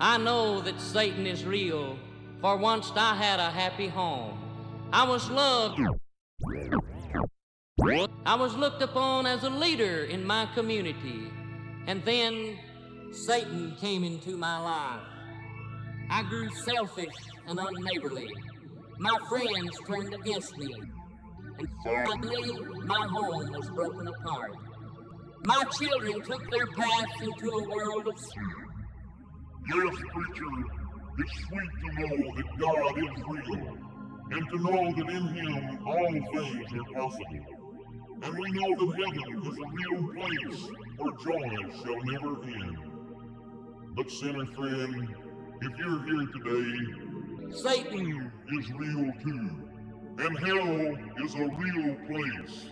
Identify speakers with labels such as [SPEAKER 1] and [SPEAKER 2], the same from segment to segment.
[SPEAKER 1] I know that Satan is real, for once I had a happy home. I was loved. I was looked upon as a leader in my community. And then Satan came into my life. I grew selfish and unneighborly. My friends turned against me. And my home was broken apart. My children took their path into a world of sin.
[SPEAKER 2] Yes, preacher, it's sweet to know that God is real, and to know that in Him all things are possible. And we know that heaven is a real place where joy shall never end. But sinner friend, if you're here today, Satan is real too. And hell is a real place,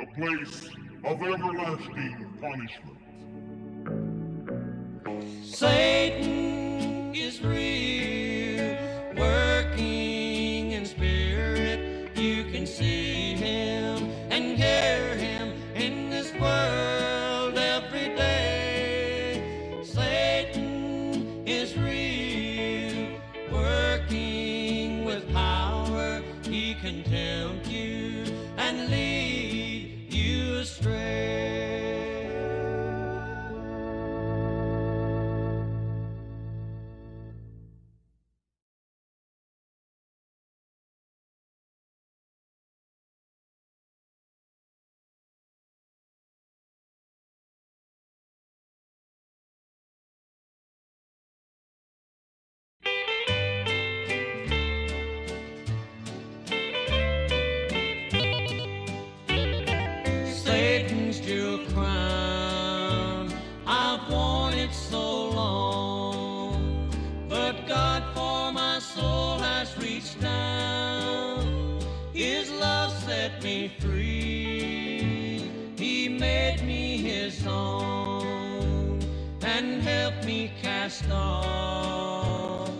[SPEAKER 2] a place of everlasting punishment.
[SPEAKER 1] Satan is real, working in spirit. You can see own and helped me cast off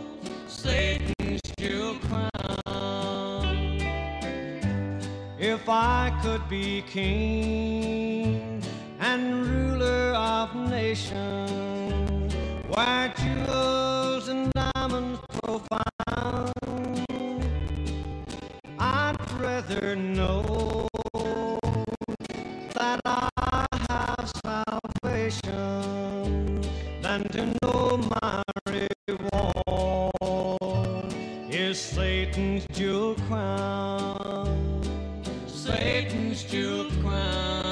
[SPEAKER 1] Satan's jewel crown. If I could be king and ruler of nations, where jewels and diamonds profound, I'd rather know to know my reward is Satan's jewel crown. Satan's jewel crown.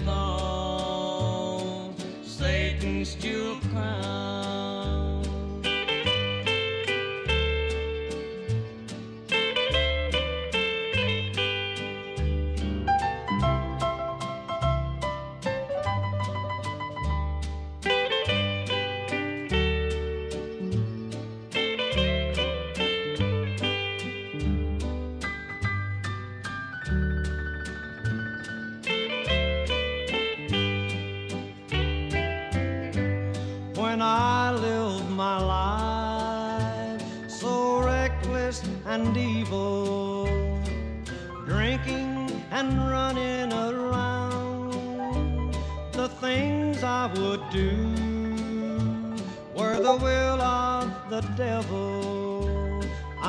[SPEAKER 1] Me my life so reckless and evil, drinking and running around. The things I would do were the will of the devil.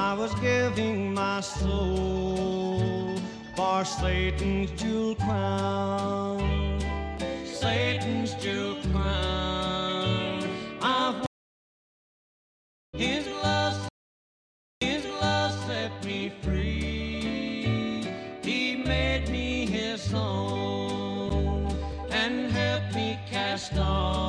[SPEAKER 1] I was giving my soul for Satan's jewel crown. Satan's jewel crown. His love, His love set me free. He made me His own and helped me cast off.